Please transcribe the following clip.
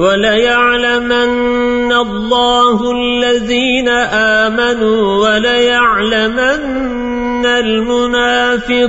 وليعلمن الله الذين آمنوا وليعلمن المنافقين.